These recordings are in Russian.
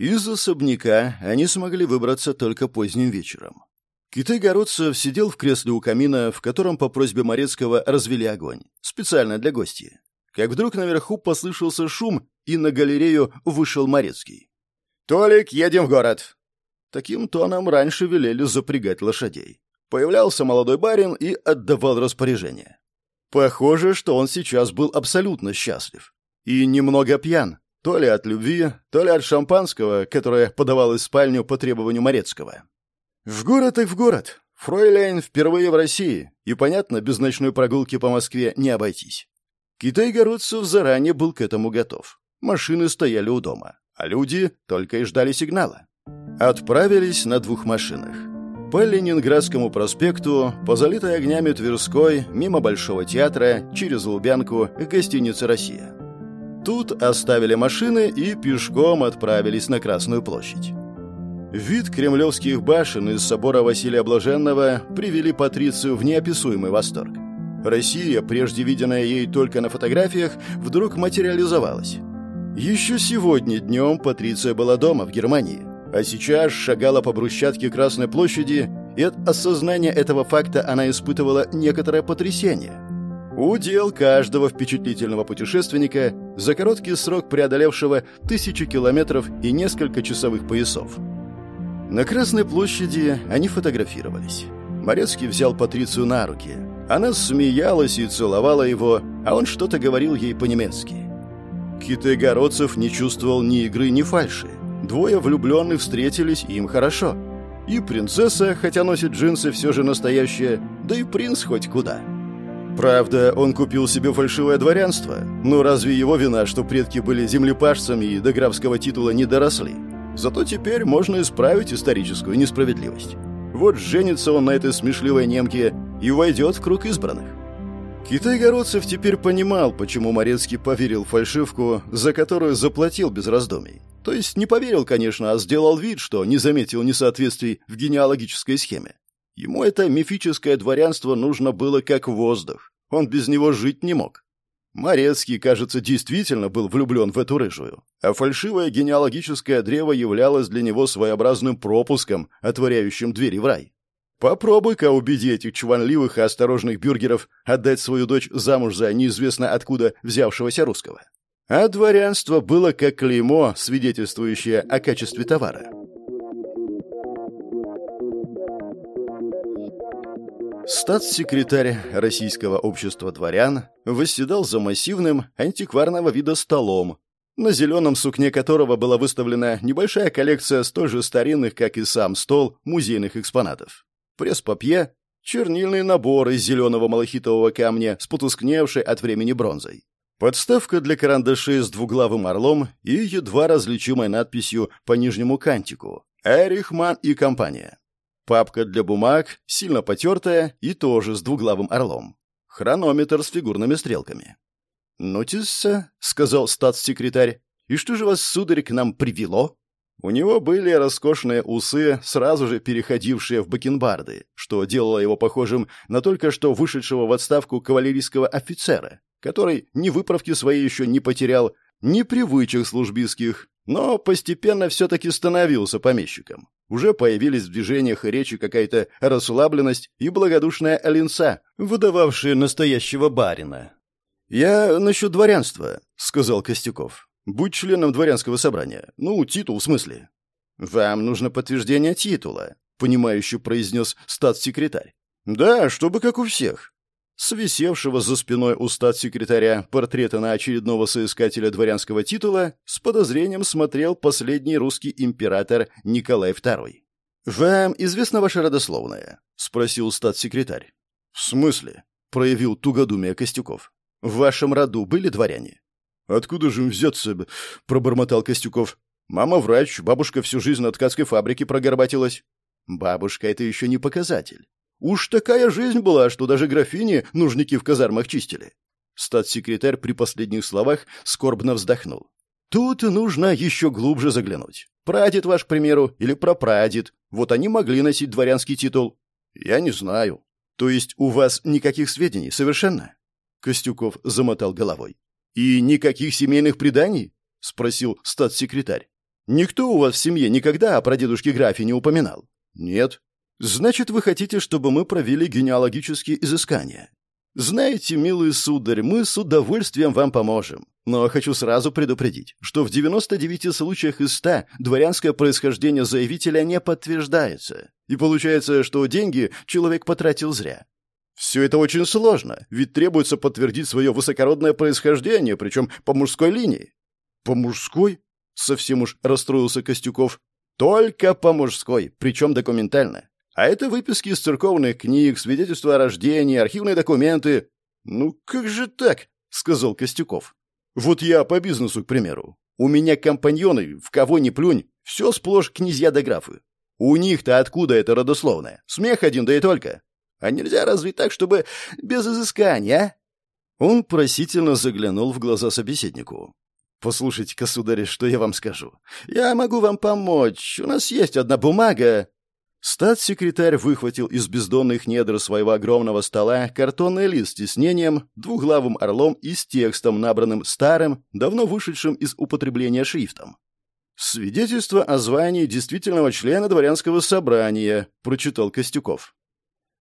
Из особняка они смогли выбраться только поздним вечером. Китай-городцев сидел в кресле у камина, в котором по просьбе Морецкого развели огонь, специально для гостей. Как вдруг наверху послышался шум, и на галерею вышел Морецкий. «Толик, едем в город!» Таким тоном раньше велели запрягать лошадей. Появлялся молодой барин и отдавал распоряжение. Похоже, что он сейчас был абсолютно счастлив. И немного пьян, то ли от любви, то ли от шампанского, которое подавалось в спальню по требованию Морецкого. В город так в город. Фройляйн впервые в России, и, понятно, без ночной прогулки по Москве не обойтись. Китай-городцев заранее был к этому готов. Машины стояли у дома, а люди только и ждали сигнала. Отправились на двух машинах. По Ленинградскому проспекту, по залитой огнями Тверской, мимо Большого театра, через Лубянку к гостинице «Россия». Тут оставили машины и пешком отправились на Красную площадь. Вид кремлевских башен из собора Василия Блаженного привели Патрицию в неописуемый восторг. Россия, прежде виденная ей только на фотографиях, вдруг материализовалась. Еще сегодня днем Патриция была дома, в Германии, а сейчас шагала по брусчатке Красной площади, и от осознания этого факта она испытывала некоторое потрясение. Удел каждого впечатлительного путешественника за короткий срок преодолевшего тысячи километров и несколько часовых поясов. На Красной площади они фотографировались. Морецкий взял Патрицию на руки. Она смеялась и целовала его, а он что-то говорил ей по-немецки. Китайгородцев не чувствовал ни игры, ни фальши. Двое влюбленных встретились, и им хорошо. И принцесса, хотя носит джинсы, все же настоящая, да и принц хоть куда. Правда, он купил себе фальшивое дворянство, но разве его вина, что предки были землепашцами и до графского титула не доросли? Зато теперь можно исправить историческую несправедливость. Вот женится он на этой смешливой немке и войдет в круг избранных. Китай-городцев теперь понимал, почему Морецкий поверил фальшивку, за которую заплатил без раздумий. То есть не поверил, конечно, а сделал вид, что не заметил несоответствий в генеалогической схеме. Ему это мифическое дворянство нужно было как воздух. Он без него жить не мог. Морецкий, кажется, действительно был влюблен в эту рыжую, а фальшивое генеалогическое древо являлось для него своеобразным пропуском, отворяющим двери в рай. Попробуй-ка убеди этих чванливых и осторожных бюргеров отдать свою дочь замуж за неизвестно откуда взявшегося русского. А дворянство было как клеймо, свидетельствующее о качестве товара. Статс-секретарь Российского общества дворян восседал за массивным антикварного вида столом, на зеленом сукне которого была выставлена небольшая коллекция столь же старинных, как и сам стол, музейных экспонатов. Пресс-папье, чернильный набор из зеленого малахитового камня с потускневшей от времени бронзой. Подставка для карандашей с двуглавым орлом и едва различимой надписью по нижнему кантику «Эрихман и компания». Папка для бумаг, сильно потертая и тоже с двуглавым орлом. Хронометр с фигурными стрелками. «Нотис», — сказал статс-секретарь, — «и что же вас, сударь, к нам привело?» У него были роскошные усы, сразу же переходившие в бакенбарды, что делало его похожим на только что вышедшего в отставку кавалерийского офицера, который ни выправки своей еще не потерял, ни привычек службистских, но постепенно все-таки становился помещиком. Уже появились в движениях и речи какая-то расслабленность и благодушная оленца, выдававшие настоящего барина. «Я насчет дворянства», — сказал Костюков. «Будь членом дворянского собрания. Ну, титул в смысле». «Вам нужно подтверждение титула», — понимающе произнес статс-секретарь. «Да, чтобы как у всех. С висевшего за спиной у статс-секретаря портрета на очередного соискателя дворянского титула с подозрением смотрел последний русский император Николай II. «Вам известна ваша родословная?» — спросил статс-секретарь. «В смысле?» — проявил тугодумие Костюков. «В вашем роду были дворяне?» «Откуда же им взяться?» — пробормотал Костюков. «Мама врач, бабушка всю жизнь на ткацкой фабрике прогорбатилась». «Бабушка — это еще не показатель. Уж такая жизнь была, что даже графини нужники в казармах чистили. Статс-секретарь при последних словах скорбно вздохнул. Тут нужно еще глубже заглянуть. Прадед ваш, к примеру, или прапрадед. Вот они могли носить дворянский титул. Я не знаю. То есть у вас никаких сведений совершенно? Костюков замотал головой. И никаких семейных преданий? Спросил статс-секретарь. Никто у вас в семье никогда о прадедушке графе не упоминал? Нет. Значит, вы хотите, чтобы мы провели генеалогические изыскания? Знаете, милый сударь, мы с удовольствием вам поможем. Но хочу сразу предупредить, что в 99 случаях из 100 дворянское происхождение заявителя не подтверждается. И получается, что деньги человек потратил зря. Все это очень сложно, ведь требуется подтвердить свое высокородное происхождение, причем по мужской линии. По мужской? Совсем уж расстроился Костюков. Только по мужской, причем документально. А это выписки из церковных книг, свидетельства о рождении, архивные документы. Ну как же так? сказал Костюков. Вот я по бизнесу, к примеру. У меня компаньоны, в кого ни плюнь, все сплошь князья да графы. У них-то откуда это родословное? Смех один, да и только. А нельзя разве так, чтобы без изыскания, а? Он просительно заглянул в глаза собеседнику. «Послушайте-ка, что я вам скажу. Я могу вам помочь. У нас есть одна бумага». Статс-секретарь выхватил из бездонных недр своего огромного стола картонный лист с тиснением, двуглавым орлом и с текстом, набранным старым, давно вышедшим из употребления шрифтом. «Свидетельство о звании действительного члена дворянского собрания», — прочитал Костюков.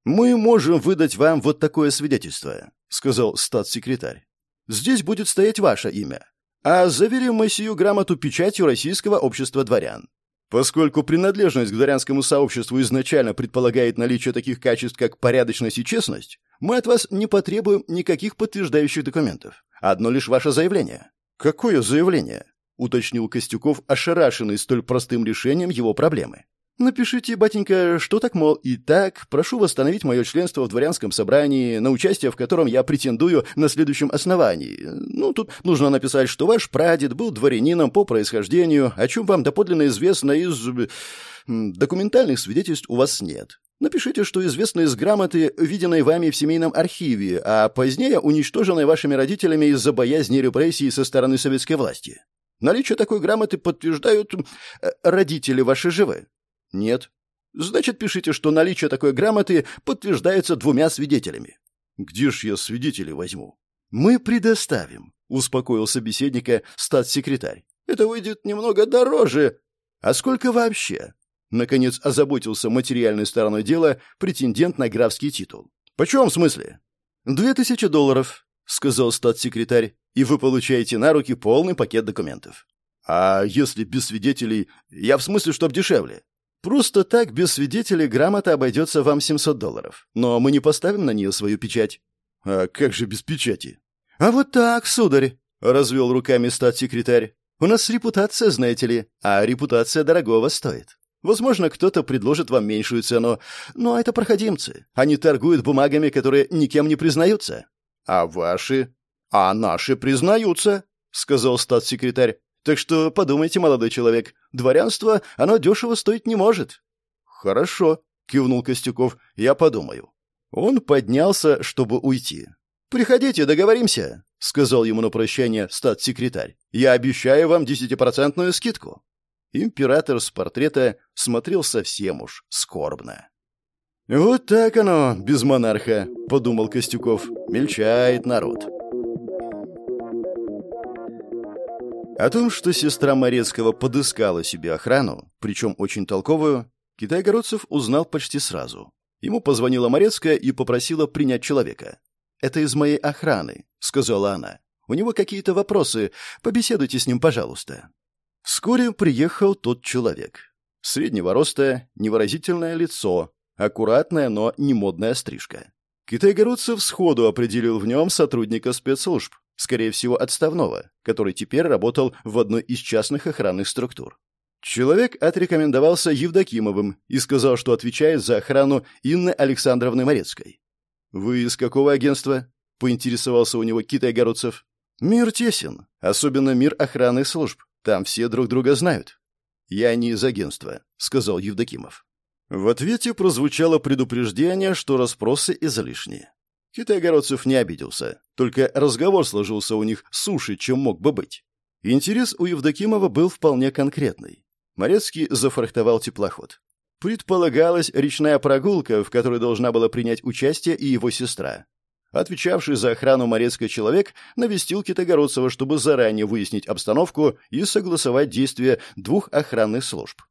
«Мы можем выдать вам вот такое свидетельство», — сказал статс-секретарь. «Здесь будет стоять ваше имя а заверим мы сию грамоту печатью Российского общества дворян. Поскольку принадлежность к дворянскому сообществу изначально предполагает наличие таких качеств, как порядочность и честность, мы от вас не потребуем никаких подтверждающих документов. Одно лишь ваше заявление. Какое заявление? уточнил Костюков, ошарашенный столь простым решением его проблемы. Напишите, батенька, что так, мол, и так, прошу восстановить мое членство в дворянском собрании, на участие в котором я претендую на следующем основании. Ну, тут нужно написать, что ваш прадед был дворянином по происхождению, о чем вам доподлинно известно из... Документальных свидетельств у вас нет. Напишите, что известно из грамоты, виденной вами в семейном архиве, а позднее уничтоженной вашими родителями из-за боязни репрессий со стороны советской власти. Наличие такой грамоты подтверждают э, родители ваши живы. Нет. Значит, пишите, что наличие такой грамоты подтверждается двумя свидетелями. Где ж я свидетелей возьму? Мы предоставим, успокоил собеседника статс-секретарь. Это выйдет немного дороже. А сколько вообще? Наконец озаботился материальной стороной дела претендент на графский титул. Почем в смысле? Две тысячи долларов, сказал статс-секретарь, и вы получаете на руки полный пакет документов. А если без свидетелей, я в смысле, чтоб дешевле. Просто так, без свидетелей, грамота обойдется вам 700 долларов. Но мы не поставим на нее свою печать. А как же без печати? А вот так, сударь, — развел руками статс-секретарь. У нас репутация, знаете ли, а репутация дорогого стоит. Возможно, кто-то предложит вам меньшую цену, но это проходимцы. Они торгуют бумагами, которые никем не признаются. А ваши? А наши признаются, — сказал статс-секретарь. Так что подумайте, молодой человек, дворянство, оно дешево стоить не может». «Хорошо», — кивнул Костюков, — «я подумаю». Он поднялся, чтобы уйти. «Приходите, договоримся», — сказал ему на прощание статс-секретарь. «Я обещаю вам десятипроцентную скидку». Император с портрета смотрел совсем уж скорбно. «Вот так оно, без монарха», — подумал Костюков. «Мельчает народ». О том, что сестра Морецкого подыскала себе охрану, причем очень толковую, Китай-городцев узнал почти сразу. Ему позвонила Морецкая и попросила принять человека. «Это из моей охраны», — сказала она. «У него какие-то вопросы. Побеседуйте с ним, пожалуйста». Вскоре приехал тот человек. Среднего роста, невыразительное лицо, аккуратная, но не модная стрижка. Китай-городцев сходу определил в нем сотрудника спецслужб, скорее всего, отставного, который теперь работал в одной из частных охранных структур. Человек отрекомендовался Евдокимовым и сказал, что отвечает за охрану Инны Александровны Морецкой. «Вы из какого агентства?» — поинтересовался у него Китай-Городцев. «Мир тесен, особенно мир охранных служб. Там все друг друга знают». «Я не из агентства», — сказал Евдокимов. В ответе прозвучало предупреждение, что расспросы излишние. Китай-городцев не обиделся, только разговор сложился у них суше, чем мог бы быть. Интерес у Евдокимова был вполне конкретный. Морецкий зафрахтовал теплоход. Предполагалась речная прогулка, в которой должна была принять участие и его сестра. Отвечавший за охрану Морецкой человек навестил Китогородцева, чтобы заранее выяснить обстановку и согласовать действия двух охранных служб.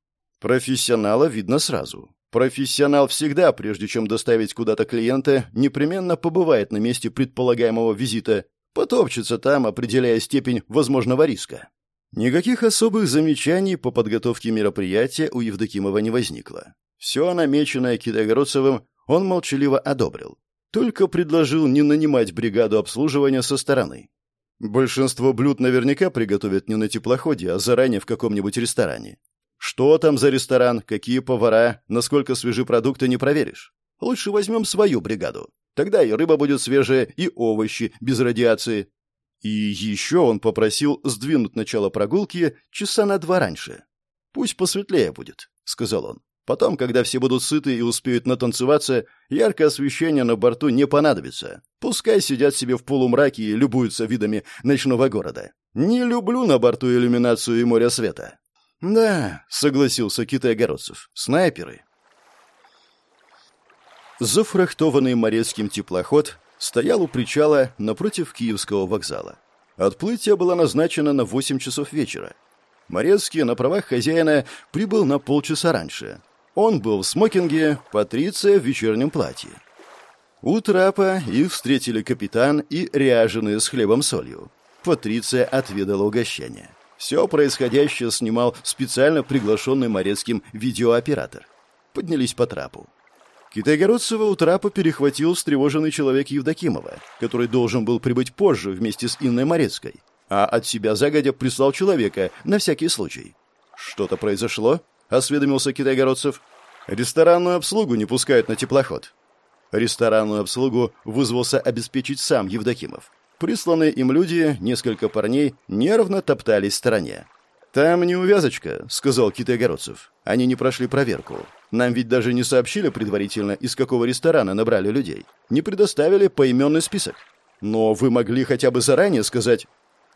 Профессионала видно сразу. Профессионал всегда, прежде чем доставить куда-то клиента, непременно побывает на месте предполагаемого визита, потопчется там, определяя степень возможного риска. Никаких особых замечаний по подготовке мероприятия у Евдокимова не возникло. Все намеченное Китайгородцевым он молчаливо одобрил. Только предложил не нанимать бригаду обслуживания со стороны. Большинство блюд наверняка приготовят не на теплоходе, а заранее в каком-нибудь ресторане. Что там за ресторан, какие повара, насколько свежи продукты не проверишь. Лучше возьмем свою бригаду. Тогда и рыба будет свежая, и овощи без радиации. И еще он попросил сдвинуть начало прогулки часа на два раньше. «Пусть посветлее будет», — сказал он. Потом, когда все будут сыты и успеют натанцеваться, яркое освещение на борту не понадобится. Пускай сидят себе в полумраке и любуются видами ночного города. Не люблю на борту иллюминацию и море света. Да, согласился Китай-Огородцев. Снайперы. Зафрахтованный морецким теплоход стоял у причала напротив Киевского вокзала. Отплытие было назначено на 8 часов вечера. Морецкий на правах хозяина прибыл на полчаса раньше, он был в смокинге, Патриция в вечернем платье. У трапа их встретили капитан и ряженые с хлебом-солью. Патриция отведала угощение. Все происходящее снимал специально приглашенный Морецким видеооператор. Поднялись по трапу. Китайгородцева у трапа перехватил встревоженный человек Евдокимова, который должен был прибыть позже вместе с Инной Морецкой, а от себя загодя прислал человека на всякий случай. Что-то произошло? — осведомился Китайгородцев. «Ресторанную обслугу не пускают на теплоход». Ресторанную обслугу вызвался обеспечить сам Евдокимов. Присланные им люди, несколько парней, нервно топтались в стороне. «Там неувязочка», — сказал Китайгородцев. «Они не прошли проверку. Нам ведь даже не сообщили предварительно, из какого ресторана набрали людей. Не предоставили поименный список. Но вы могли хотя бы заранее сказать...»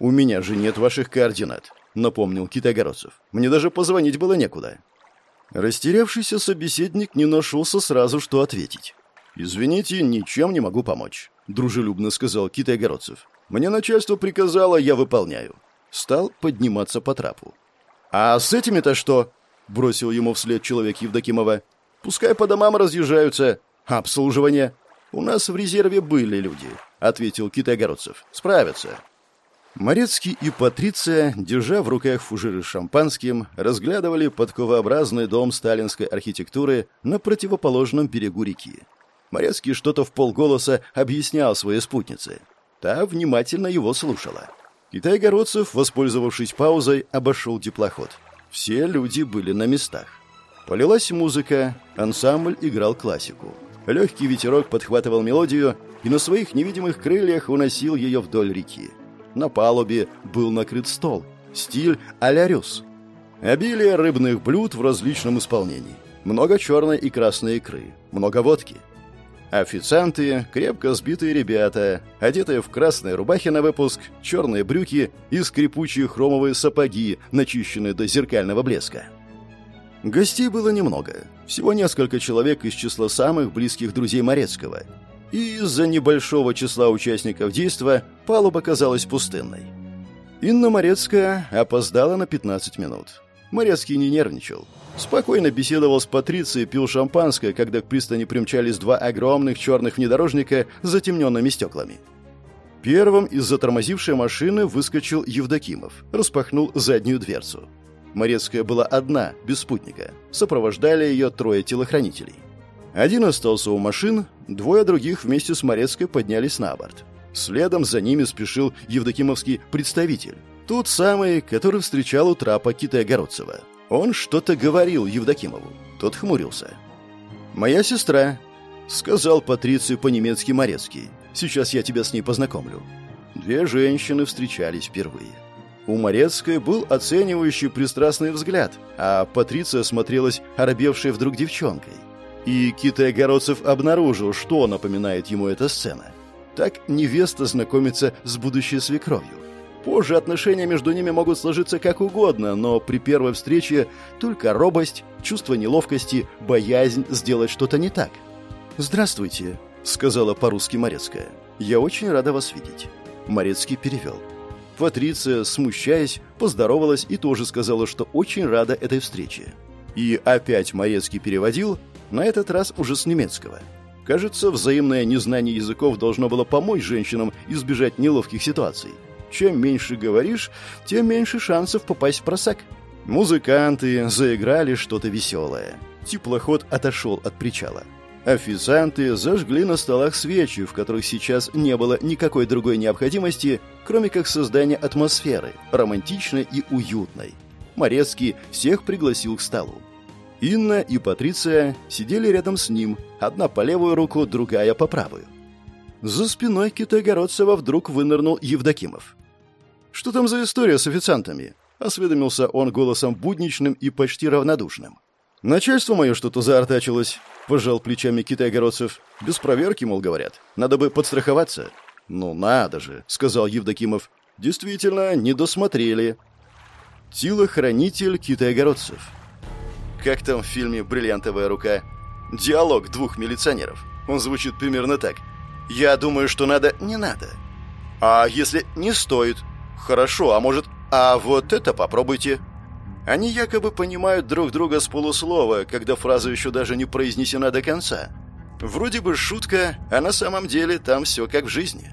«У меня же нет ваших координат. — напомнил Китайгородцев. «Мне даже позвонить было некуда». Растерявшийся собеседник не нашелся сразу, что ответить. «Извините, ничем не могу помочь», — дружелюбно сказал Китайгородцев. «Мне начальство приказало, я выполняю». Стал подниматься по трапу. «А с этими-то что?» — бросил ему вслед человек Евдокимова. «Пускай по домам разъезжаются. Обслуживание». «У нас в резерве были люди», — ответил Китайгородцев. «Справятся». Морецкий и Патриция, держа в руках фужеры с шампанским, разглядывали подковообразный дом сталинской архитектуры на противоположном берегу реки. Морецкий что-то в полголоса объяснял своей спутнице. Та внимательно его слушала. Китай-городцев, воспользовавшись паузой, обошел теплоход. Все люди были на местах. Полилась музыка, ансамбль играл классику. Легкий ветерок подхватывал мелодию и на своих невидимых крыльях уносил ее вдоль реки. На палубе был накрыт стол. Стиль а-ля. Обилие рыбных блюд в различном исполнении. Много черной и красной икры. Много водки. Официанты, крепко сбитые ребята, одетые в красные рубахи на выпуск, черные брюки и скрипучие хромовые сапоги, начищенные до зеркального блеска. Гостей было немного. Всего несколько человек из числа самых близких друзей Морецкого и из-за небольшого числа участников действа палуба казалась пустынной. Инна Морецкая опоздала на 15 минут. Морецкий не нервничал. Спокойно беседовал с Патрицией, пил шампанское, когда к пристани примчались два огромных черных внедорожника с затемненными стеклами. Первым из затормозившей машины выскочил Евдокимов, распахнул заднюю дверцу. Морецкая была одна, без спутника. Сопровождали ее трое телохранителей. Один остался у машин, двое других вместе с Морецкой поднялись на борт. Следом за ними спешил евдокимовский представитель. Тот самый, который встречал у трапа Китая-Городцева. Он что-то говорил Евдокимову. Тот хмурился. «Моя сестра», — сказал Патрицию по-немецки Морецкий. «Сейчас я тебя с ней познакомлю». Две женщины встречались впервые. У Морецкой был оценивающий пристрастный взгляд, а Патриция смотрелась оробевшей вдруг девчонкой. И Китай-Огородцев обнаружил, что напоминает ему эта сцена. Так невеста знакомится с будущей свекровью. Позже отношения между ними могут сложиться как угодно, но при первой встрече только робость, чувство неловкости, боязнь сделать что-то не так. «Здравствуйте», — сказала по-русски Морецкая. «Я очень рада вас видеть». Морецкий перевел. Патриция, смущаясь, поздоровалась и тоже сказала, что очень рада этой встрече. И опять Морецкий переводил, на этот раз уже с немецкого. Кажется, взаимное незнание языков должно было помочь женщинам избежать неловких ситуаций. Чем меньше говоришь, тем меньше шансов попасть в просак. Музыканты заиграли что-то веселое. Теплоход отошел от причала. Официанты зажгли на столах свечи, в которых сейчас не было никакой другой необходимости, кроме как создания атмосферы, романтичной и уютной. Морецкий всех пригласил к столу. Инна и Патриция сидели рядом с ним, одна по левую руку, другая по правую. За спиной Китайгородцева вдруг вынырнул Евдокимов. «Что там за история с официантами?» — осведомился он голосом будничным и почти равнодушным. «Начальство мое что-то заортачилось», — пожал плечами Китайгородцев. «Без проверки, мол, говорят. Надо бы подстраховаться». «Ну надо же», — сказал Евдокимов. «Действительно, не досмотрели». Телохранитель Китайгородцев. Как там в фильме «Бриллиантовая рука»? Диалог двух милиционеров. Он звучит примерно так. «Я думаю, что надо...» «Не надо». «А если не стоит?» «Хорошо, а может...» «А вот это попробуйте». Они якобы понимают друг друга с полуслова, когда фраза еще даже не произнесена до конца. Вроде бы шутка, а на самом деле там все как в жизни.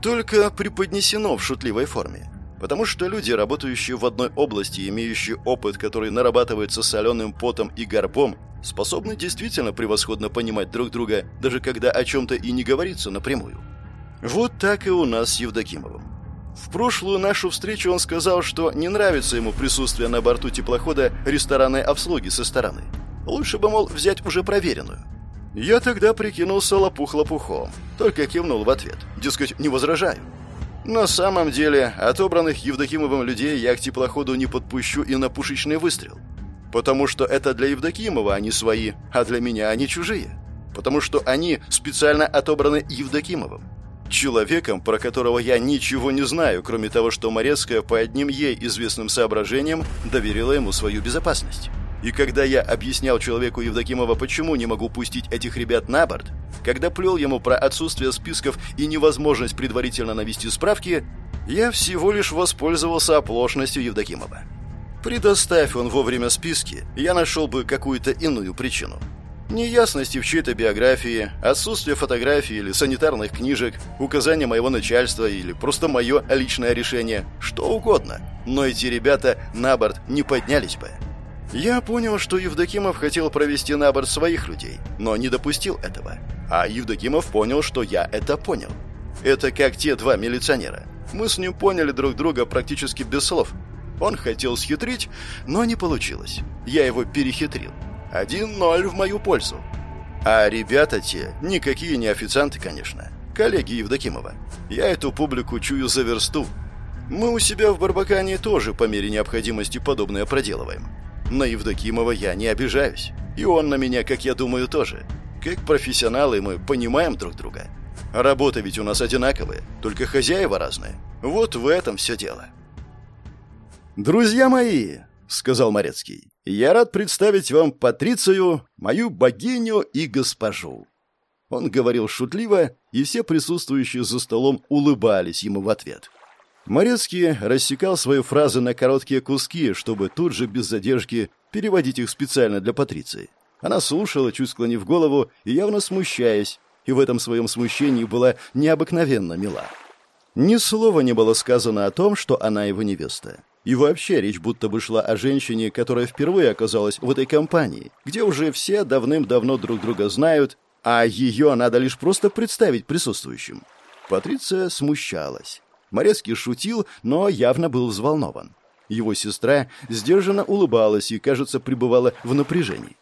Только преподнесено в шутливой форме. Потому что люди, работающие в одной области, имеющие опыт, который нарабатывается соленым потом и горбом, способны действительно превосходно понимать друг друга, даже когда о чем-то и не говорится напрямую. Вот так и у нас с Евдокимовым. В прошлую нашу встречу он сказал, что не нравится ему присутствие на борту теплохода ресторанной обслуги со стороны. Лучше бы, мол, взять уже проверенную. Я тогда прикинулся лопух-лопухом, только кивнул в ответ. Дескать, не возражаю. На самом деле, отобранных Евдокимовым людей я к теплоходу не подпущу и на пушечный выстрел. Потому что это для Евдокимова они свои, а для меня они чужие. Потому что они специально отобраны Евдокимовым. Человеком, про которого я ничего не знаю, кроме того, что Морецкая по одним ей известным соображениям доверила ему свою безопасность. И когда я объяснял человеку Евдокимова, почему не могу пустить этих ребят на борт, когда плел ему про отсутствие списков и невозможность предварительно навести справки, я всего лишь воспользовался оплошностью Евдокимова. Предоставь он вовремя списки, я нашел бы какую-то иную причину. Неясности в чьей-то биографии, отсутствие фотографий или санитарных книжек, указания моего начальства или просто мое личное решение, что угодно. Но эти ребята на борт не поднялись бы. Я понял, что Евдокимов хотел провести на борт своих людей, но не допустил этого. А Евдокимов понял, что я это понял. Это как те два милиционера. Мы с ним поняли друг друга практически без слов. Он хотел схитрить, но не получилось. Я его перехитрил. Один ноль в мою пользу. А ребята те, никакие не официанты, конечно. Коллеги Евдокимова. Я эту публику чую за версту. Мы у себя в Барбакане тоже по мере необходимости подобное проделываем. На Евдокимова я не обижаюсь. И он на меня, как я думаю, тоже. Как профессионалы мы понимаем друг друга. Работа ведь у нас одинаковая, только хозяева разные. Вот в этом все дело. «Друзья мои», — сказал Морецкий, — «я рад представить вам Патрицию, мою богиню и госпожу». Он говорил шутливо, и все присутствующие за столом улыбались ему в ответ. Морецкий рассекал свои фразы на короткие куски, чтобы тут же без задержки переводить их специально для Патриции. Она слушала, чуть склонив голову и явно смущаясь, и в этом своем смущении была необыкновенно мила. Ни слова не было сказано о том, что она его невеста. И вообще речь будто бы шла о женщине, которая впервые оказалась в этой компании, где уже все давным-давно друг друга знают, а ее надо лишь просто представить присутствующим. Патриция смущалась. Морецкий шутил, но явно был взволнован. Его сестра сдержанно улыбалась и, кажется, пребывала в напряжении.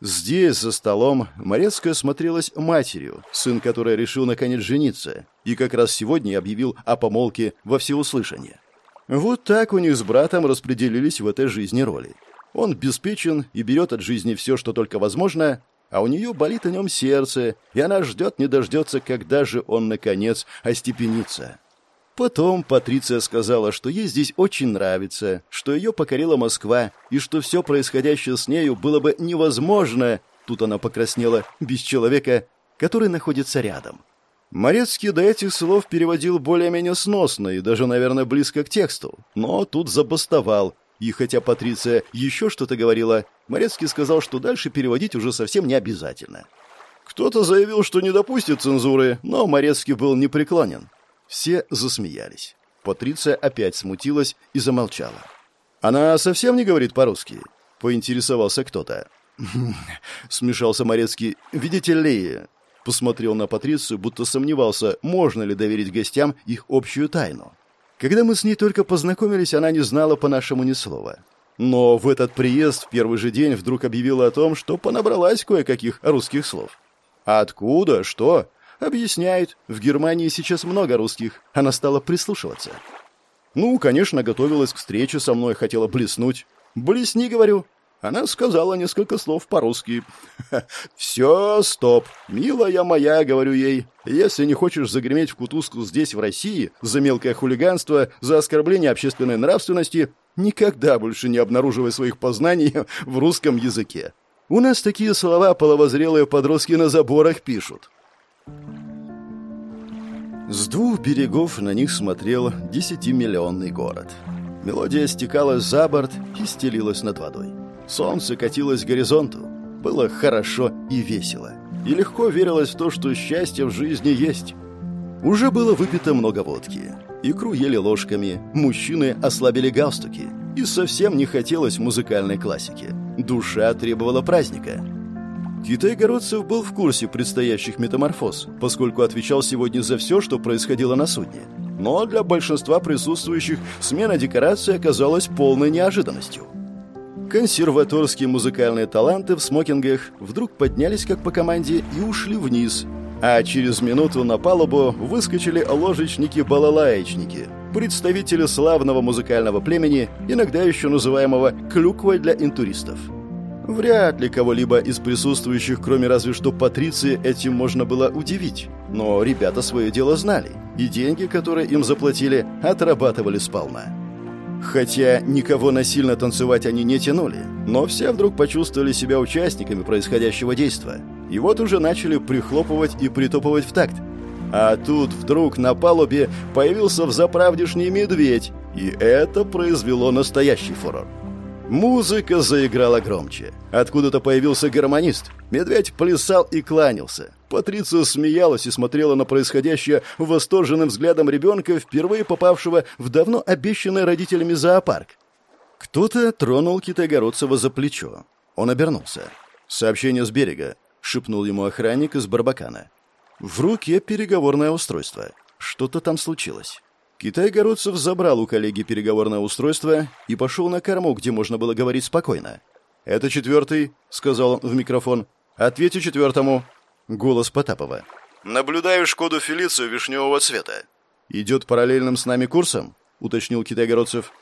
Здесь, за столом, Морецкая смотрелась матерью, сын которой решил наконец жениться, и как раз сегодня объявил о помолвке во всеуслышание. Вот так у них с братом распределились в этой жизни роли. Он беспечен и берет от жизни все, что только возможно, а у нее болит о нем сердце, и она ждет не дождется, когда же он, наконец, остепенится. Потом Патриция сказала, что ей здесь очень нравится, что ее покорила Москва, и что все происходящее с нею было бы невозможно, тут она покраснела, без человека, который находится рядом. Морецкий до этих слов переводил более-менее сносно и даже, наверное, близко к тексту, но тут забастовал, и хотя Патриция еще что-то говорила, Морецкий сказал, что дальше переводить уже совсем не обязательно. Кто-то заявил, что не допустит цензуры, но Морецкий был непреклонен. Все засмеялись. Патриция опять смутилась и замолчала. «Она совсем не говорит по-русски?» — поинтересовался кто-то. смешался Морецкий. «Видите ли...» Посмотрел на Патрицию, будто сомневался, можно ли доверить гостям их общую тайну. Когда мы с ней только познакомились, она не знала по-нашему ни слова. Но в этот приезд в первый же день вдруг объявила о том, что понабралась кое-каких русских слов. Откуда? Что? Объясняет. В Германии сейчас много русских. Она стала прислушиваться. Ну, конечно, готовилась к встрече со мной, хотела блеснуть. «Блесни», — говорю. Она сказала несколько слов по-русски. «Все, стоп. Милая моя», — говорю ей, — «если не хочешь загреметь в кутузку здесь, в России, за мелкое хулиганство, за оскорбление общественной нравственности, никогда больше не обнаруживай своих познаний в русском языке. У нас такие слова половозрелые подростки на заборах пишут». С двух берегов на них смотрел десятимиллионный город. Мелодия стекала за борт и стелилась над водой. Солнце катилось к горизонту. Было хорошо и весело. И легко верилось в то, что счастье в жизни есть. Уже было выпито много водки. Икру ели ложками, мужчины ослабили галстуки. И совсем не хотелось музыкальной классики. Душа требовала праздника. Китай-городцев был в курсе предстоящих метаморфоз, поскольку отвечал сегодня за все, что происходило на судне. Но для большинства присутствующих смена декорации оказалась полной неожиданностью. Консерваторские музыкальные таланты в смокингах вдруг поднялись как по команде и ушли вниз, а через минуту на палубу выскочили ложечники-балалаечники, представители славного музыкального племени, иногда еще называемого «клюквой для интуристов». Вряд ли кого-либо из присутствующих, кроме разве что Патриции, этим можно было удивить. Но ребята свое дело знали, и деньги, которые им заплатили, отрабатывали сполна. Хотя никого насильно танцевать они не тянули, но все вдруг почувствовали себя участниками происходящего действа. И вот уже начали прихлопывать и притопывать в такт. А тут вдруг на палубе появился взаправдешний медведь, и это произвело настоящий фурор. Музыка заиграла громче. Откуда-то появился гармонист. Медведь плясал и кланялся. Патриция смеялась и смотрела на происходящее восторженным взглядом ребенка, впервые попавшего в давно обещанный родителями зоопарк. Кто-то тронул Китайгородцева за плечо. Он обернулся. «Сообщение с берега», — шепнул ему охранник из Барбакана. В руке переговорное устройство. Что-то там случилось. Китай-городцев забрал у коллеги переговорное устройство и пошел на корму, где можно было говорить спокойно. «Это четвертый», — сказал он в микрофон. «Ответьте четвертому». Голос Потапова. «Наблюдаю Шкоду Фелицию вишневого цвета». «Идет параллельным с нами курсом?» — уточнил Китай-городцев.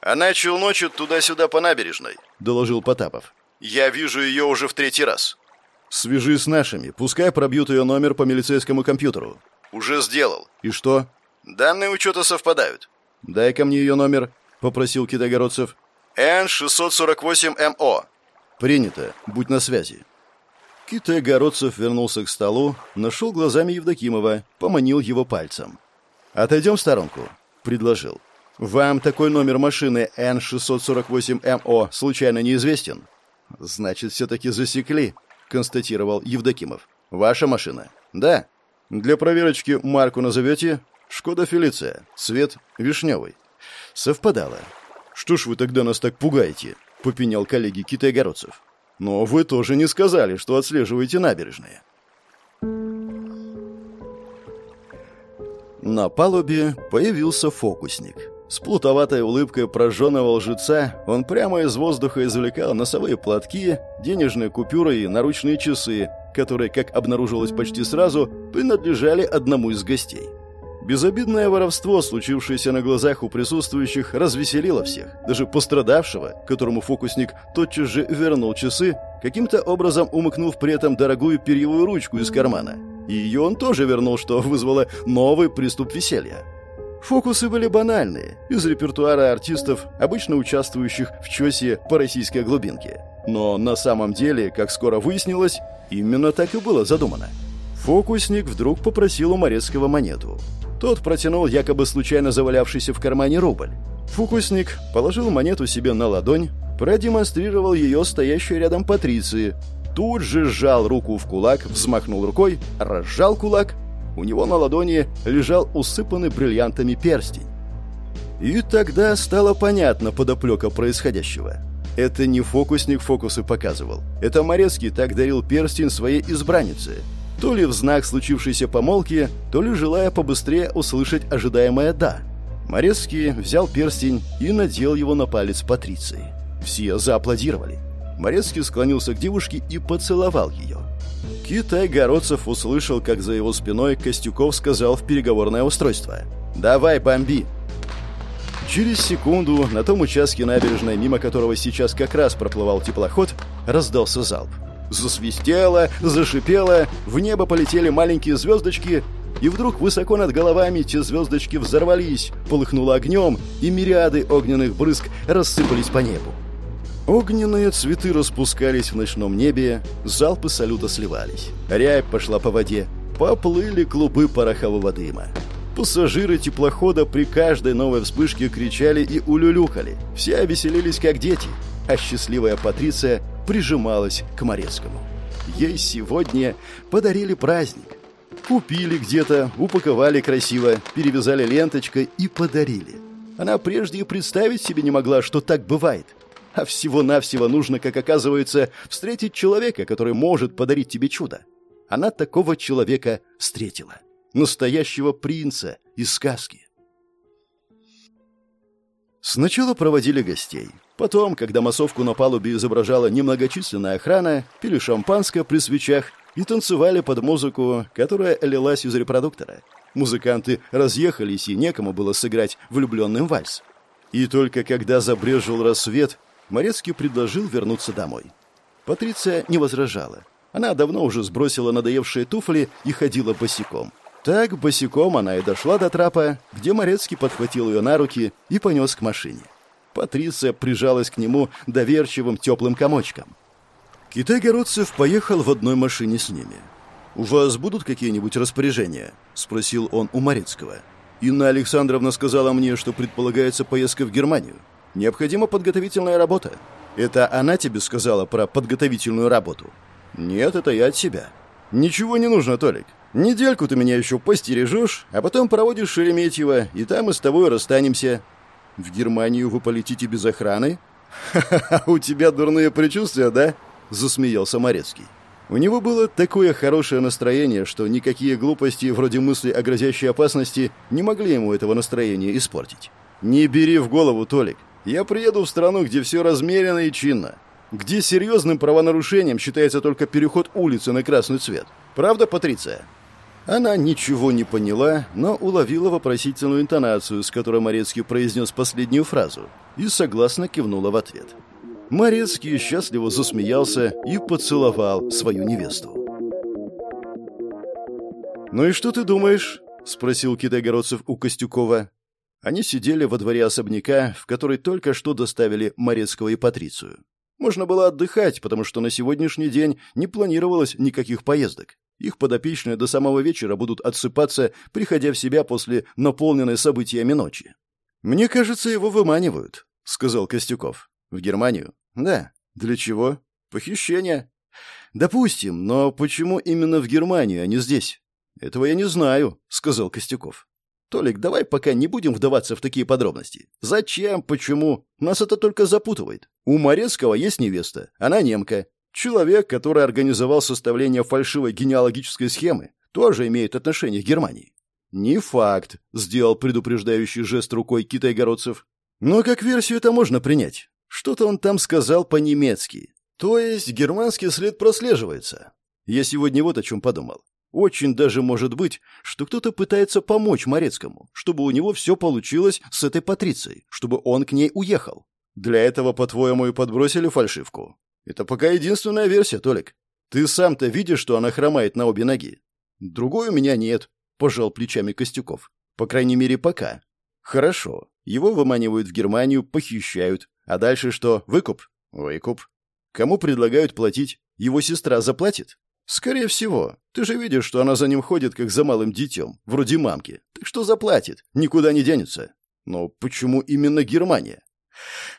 «Она челночит туда-сюда по набережной», — доложил Потапов. «Я вижу ее уже в третий раз». «Свяжи с нашими. Пускай пробьют ее номер по милицейскому компьютеру». «Уже сделал». «И что?» Данные учета совпадают. Дай-ка мне ее номер, попросил Китайгородцев. Н-648МО. Принято. Будь на связи. Китайгородцев вернулся к столу, нашел глазами Евдокимова, поманил его пальцем. «Отойдем в сторонку», — предложил. «Вам такой номер машины Н-648МО случайно неизвестен?» «Значит, все-таки засекли», — констатировал Евдокимов. «Ваша машина?» «Да». «Для проверочки марку назовете?» «Шкода Фелиция. Цвет вишневый». Совпадало. «Что ж вы тогда нас так пугаете?» — попенял коллеги китайгородцев. «Но вы тоже не сказали, что отслеживаете набережные». На палубе появился фокусник. С плутоватой улыбкой прожженного лжеца он прямо из воздуха извлекал носовые платки, денежные купюры и наручные часы, которые, как обнаружилось почти сразу, принадлежали одному из гостей. Безобидное воровство, случившееся на глазах у присутствующих, развеселило всех. Даже пострадавшего, которому фокусник тотчас же вернул часы, каким-то образом умыкнув при этом дорогую перьевую ручку из кармана. И ее он тоже вернул, что вызвало новый приступ веселья. Фокусы были банальные, из репертуара артистов, обычно участвующих в чёсе по российской глубинке. Но на самом деле, как скоро выяснилось, именно так и было задумано. Фокусник вдруг попросил у Морецкого монету. Тот протянул якобы случайно завалявшийся в кармане рубль. Фокусник положил монету себе на ладонь, продемонстрировал ее стоящей рядом Патриции, тут же сжал руку в кулак, взмахнул рукой, разжал кулак. У него на ладони лежал усыпанный бриллиантами перстень. И тогда стало понятно подоплека происходящего. Это не фокусник фокусы показывал. Это Морецкий так дарил перстень своей избраннице. То ли в знак случившейся помолвки, то ли желая побыстрее услышать ожидаемое «да». Морецкий взял перстень и надел его на палец Патриции. Все зааплодировали. Морецкий склонился к девушке и поцеловал ее. Китай Городцев услышал, как за его спиной Костюков сказал в переговорное устройство. «Давай, бомби!» Через секунду на том участке набережной, мимо которого сейчас как раз проплывал теплоход, раздался залп. Засвистело, зашипело, в небо полетели маленькие звездочки, и вдруг высоко над головами те звездочки взорвались, полыхнуло огнем, и мириады огненных брызг рассыпались по небу. Огненные цветы распускались в ночном небе, залпы салюта сливались. Рябь пошла по воде, поплыли клубы порохового дыма. Пассажиры теплохода при каждой новой вспышке кричали и улюлюкали. Все веселились, как дети, а счастливая Патриция прижималась к Морецкому. Ей сегодня подарили праздник. Купили где-то, упаковали красиво, перевязали ленточкой и подарили. Она прежде и представить себе не могла, что так бывает – а всего-навсего нужно, как оказывается, встретить человека, который может подарить тебе чудо. Она такого человека встретила. Настоящего принца из сказки. Сначала проводили гостей. Потом, когда массовку на палубе изображала немногочисленная охрана, пили шампанское при свечах и танцевали под музыку, которая лилась из репродуктора. Музыканты разъехались, и некому было сыграть влюбленным вальс. И только когда забрежил рассвет, Морецкий предложил вернуться домой. Патриция не возражала. Она давно уже сбросила надоевшие туфли и ходила босиком. Так босиком она и дошла до трапа, где Морецкий подхватил ее на руки и понес к машине. Патриция прижалась к нему доверчивым теплым комочком. Китай-городцев поехал в одной машине с ними. «У вас будут какие-нибудь распоряжения?» — спросил он у Морецкого. «Инна Александровна сказала мне, что предполагается поездка в Германию. Необходима подготовительная работа. Это она тебе сказала про подготовительную работу? Нет, это я от себя. Ничего не нужно, Толик. Недельку ты меня еще постережешь, а потом проводишь Шереметьево, и там мы с тобой расстанемся. В Германию вы полетите без охраны? Ха-ха, у тебя дурные предчувствия, да? Засмеялся Морецкий. У него было такое хорошее настроение, что никакие глупости вроде мысли о грозящей опасности не могли ему этого настроения испортить. «Не бери в голову, Толик. Я приеду в страну, где все размерено и чинно, где серьезным правонарушением считается только переход улицы на красный цвет. Правда, Патриция?» Она ничего не поняла, но уловила вопросительную интонацию, с которой Морецкий произнес последнюю фразу, и согласно кивнула в ответ. Морецкий счастливо засмеялся и поцеловал свою невесту. «Ну и что ты думаешь?» — спросил Китайгородцев у Костюкова. Они сидели во дворе особняка, в который только что доставили Морецкого и Патрицию. Можно было отдыхать, потому что на сегодняшний день не планировалось никаких поездок. Их подопечные до самого вечера будут отсыпаться, приходя в себя после наполненной событиями ночи. «Мне кажется, его выманивают», — сказал Костюков. «В Германию?» «Да». «Для чего?» «Похищение». «Допустим, но почему именно в Германию, а не здесь?» «Этого я не знаю», — сказал Костюков. Толик, давай пока не будем вдаваться в такие подробности. Зачем? Почему? Нас это только запутывает. У Морецкого есть невеста. Она немка. Человек, который организовал составление фальшивой генеалогической схемы, тоже имеет отношение к Германии. Не факт, сделал предупреждающий жест рукой китайгородцев. Но как версию это можно принять. Что-то он там сказал по-немецки. То есть германский след прослеживается. Я сегодня вот о чем подумал. Очень даже может быть, что кто-то пытается помочь Морецкому, чтобы у него все получилось с этой Патрицией, чтобы он к ней уехал. Для этого, по-твоему, и подбросили фальшивку. Это пока единственная версия, Толик. Ты сам-то видишь, что она хромает на обе ноги. Другой у меня нет, пожал плечами Костюков. По крайней мере, пока. Хорошо. Его выманивают в Германию, похищают. А дальше что? Выкуп? Выкуп. Кому предлагают платить? Его сестра заплатит? «Скорее всего. Ты же видишь, что она за ним ходит, как за малым детем, вроде мамки. Так что заплатит, никуда не денется. Но почему именно Германия?»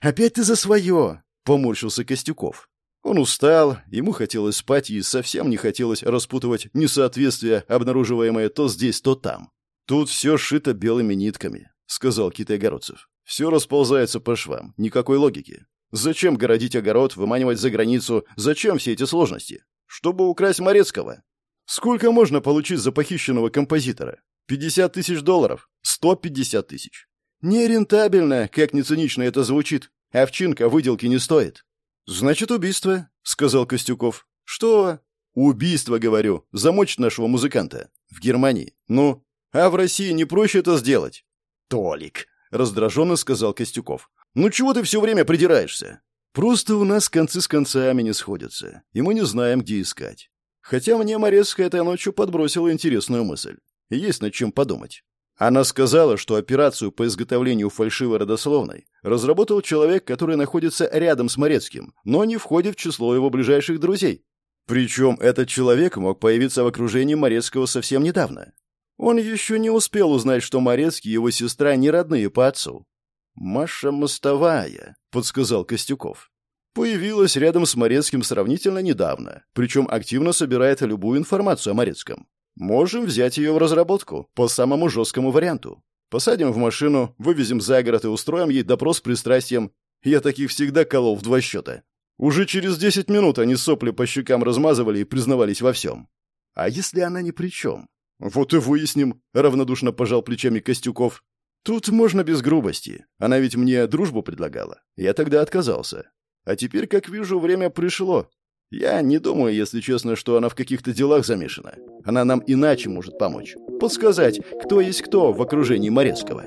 «Опять ты за свое!» — поморщился Костюков. Он устал, ему хотелось спать и совсем не хотелось распутывать несоответствие, обнаруживаемое то здесь, то там. «Тут все шито белыми нитками», — сказал Китай-Городцев. «Все расползается по швам, никакой логики. Зачем городить огород, выманивать за границу? Зачем все эти сложности? Чтобы украсть Морецкого? Сколько можно получить за похищенного композитора? 50 тысяч долларов? 150 тысяч? Нерентабельно, как нецинично это звучит. Овчинка выделки не стоит. «Значит, убийство», — сказал Костюков. «Что?» «Убийство, говорю. Замочить нашего музыканта. В Германии. Ну, а в России не проще это сделать?» «Толик», — раздраженно сказал Костюков. «Ну чего ты все время придираешься?» «Просто у нас концы с концами не сходятся, и мы не знаем, где искать. Хотя мне Морецкая этой ночью подбросила интересную мысль. Есть над чем подумать. Она сказала, что операцию по изготовлению фальшивой родословной разработал человек, который находится рядом с Морецким, но не входит в число его ближайших друзей. Причем этот человек мог появиться в окружении Морецкого совсем недавно. Он еще не успел узнать, что Морецкий и его сестра не родные по отцу. «Маша Мостовая», — подсказал Костюков. Появилась рядом с Морецким сравнительно недавно, причем активно собирает любую информацию о Морецком. Можем взять ее в разработку, по самому жесткому варианту. Посадим в машину, вывезем за город и устроим ей допрос с пристрастием. Я таких всегда колол в два счета. Уже через десять минут они сопли по щекам размазывали и признавались во всем. А если она ни при чем? Вот и выясним, равнодушно пожал плечами Костюков. Тут можно без грубости. Она ведь мне дружбу предлагала. Я тогда отказался. А теперь, как вижу, время пришло. Я не думаю, если честно, что она в каких-то делах замешана. Она нам иначе может помочь. Подсказать, кто есть кто в окружении Морецкого.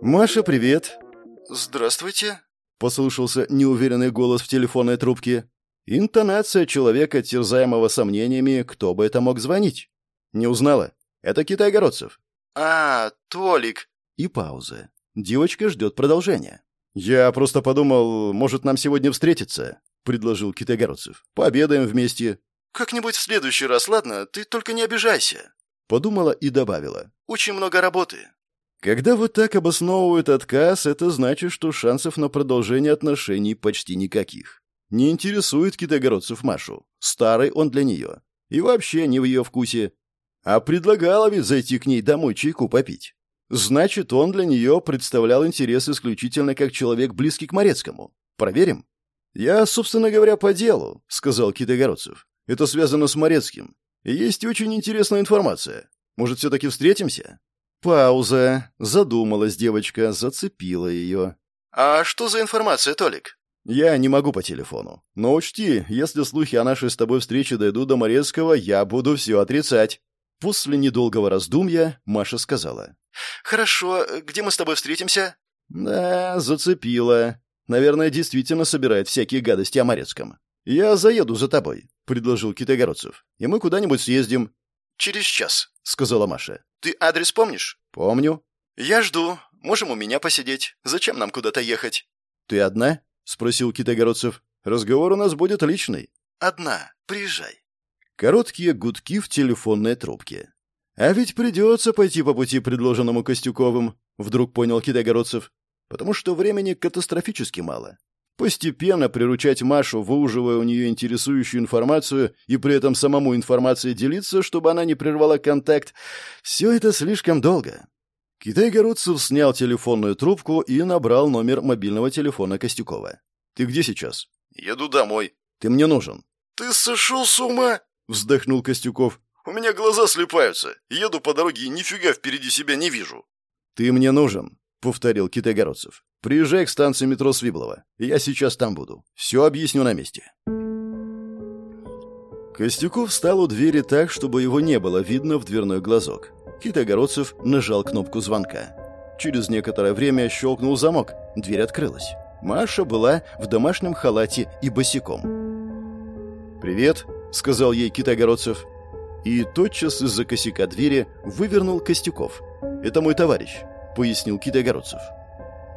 «Маша, привет!» «Здравствуйте!» — послышался неуверенный голос в телефонной трубке. Интонация человека, терзаемого сомнениями, кто бы это мог звонить. Не узнала? Это Китай-Городцев. «А, Толик!» И пауза. Девочка ждет продолжения. «Я просто подумал, может, нам сегодня встретиться?» — предложил Китайгородцев. «Пообедаем вместе». «Как-нибудь в следующий раз, ладно? Ты только не обижайся». Подумала и добавила. «Очень много работы». Когда вот так обосновывают отказ, это значит, что шансов на продолжение отношений почти никаких. Не интересует китайгородцев Машу. Старый он для нее. И вообще не в ее вкусе. А предлагала ведь зайти к ней домой чайку попить. Значит, он для нее представлял интерес исключительно как человек, близкий к Морецкому. Проверим? Я, собственно говоря, по делу, сказал Китайгородцев. Это связано с Морецким. Есть очень интересная информация. Может, все-таки встретимся? Пауза. Задумалась девочка, зацепила ее. «А что за информация, Толик?» «Я не могу по телефону. Но учти, если слухи о нашей с тобой встрече дойдут до Морецкого, я буду все отрицать». После недолгого раздумья Маша сказала. «Хорошо. Где мы с тобой встретимся?» «Да, зацепила. Наверное, действительно собирает всякие гадости о Морецком. Я заеду за тобой», — предложил Китайгородцев. «И мы куда-нибудь съездим». «Через час», — сказала Маша. «Ты адрес помнишь?» «Помню». «Я жду. Можем у меня посидеть. Зачем нам куда-то ехать?» «Ты одна?» — спросил Китайгородцев. «Разговор у нас будет личный». «Одна. Приезжай». Короткие гудки в телефонной трубке. «А ведь придется пойти по пути, предложенному Костюковым», — вдруг понял Китайгородцев. «Потому что времени катастрофически мало. Постепенно приручать Машу, выуживая у нее интересующую информацию и при этом самому информацией делиться, чтобы она не прервала контакт, все это слишком долго». Китай-городцев снял телефонную трубку и набрал номер мобильного телефона Костюкова. «Ты где сейчас?» «Еду домой». «Ты мне нужен». «Ты сошел с ума?» — вздохнул Костюков. У меня глаза слепаются. Еду по дороге и нифига впереди себя не вижу. Ты мне нужен, повторил Китайгородцев. Приезжай к станции метро Свиблова. Я сейчас там буду. Все объясню на месте. Костюков встал у двери так, чтобы его не было видно в дверной глазок. Китайгородцев нажал кнопку звонка. Через некоторое время щелкнул замок. Дверь открылась. Маша была в домашнем халате и босиком. «Привет», — сказал ей Китайгородцев и тотчас из-за косяка двери вывернул Костюков. «Это мой товарищ», — пояснил Китайгородцев.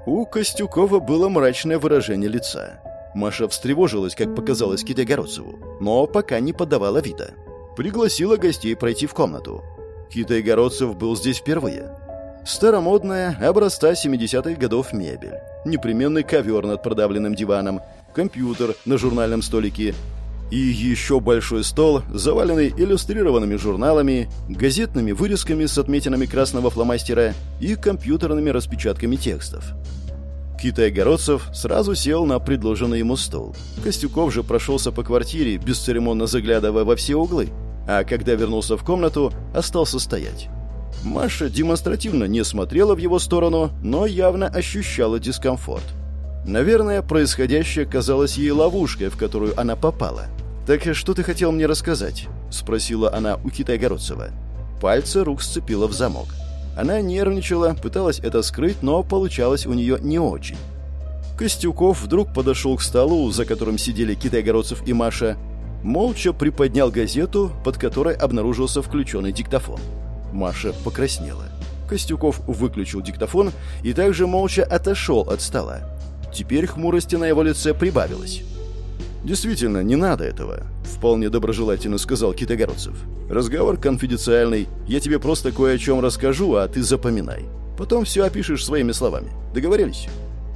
У Костюкова было мрачное выражение лица. Маша встревожилась, как показалось Китайгородцеву, но пока не подавала вида. Пригласила гостей пройти в комнату. Китайгородцев был здесь впервые. Старомодная, образца 70-х годов мебель. Непременный ковер над продавленным диваном, компьютер на журнальном столике и еще большой стол, заваленный иллюстрированными журналами, газетными вырезками с отметинами красного фломастера и компьютерными распечатками текстов. Китай-городцев сразу сел на предложенный ему стол. Костюков же прошелся по квартире, бесцеремонно заглядывая во все углы, а когда вернулся в комнату, остался стоять. Маша демонстративно не смотрела в его сторону, но явно ощущала дискомфорт. Наверное, происходящее казалось ей ловушкой, в которую она попала. «Так что ты хотел мне рассказать?» — спросила она у Китайгородцева. Пальцы рук сцепила в замок. Она нервничала, пыталась это скрыть, но получалось у нее не очень. Костюков вдруг подошел к столу, за которым сидели Китайгородцев и Маша, молча приподнял газету, под которой обнаружился включенный диктофон. Маша покраснела. Костюков выключил диктофон и также молча отошел от стола. Теперь хмурости на его лице прибавилось. «Действительно, не надо этого», — вполне доброжелательно сказал Китогородцев. «Разговор конфиденциальный. Я тебе просто кое о чем расскажу, а ты запоминай. Потом все опишешь своими словами. Договорились?»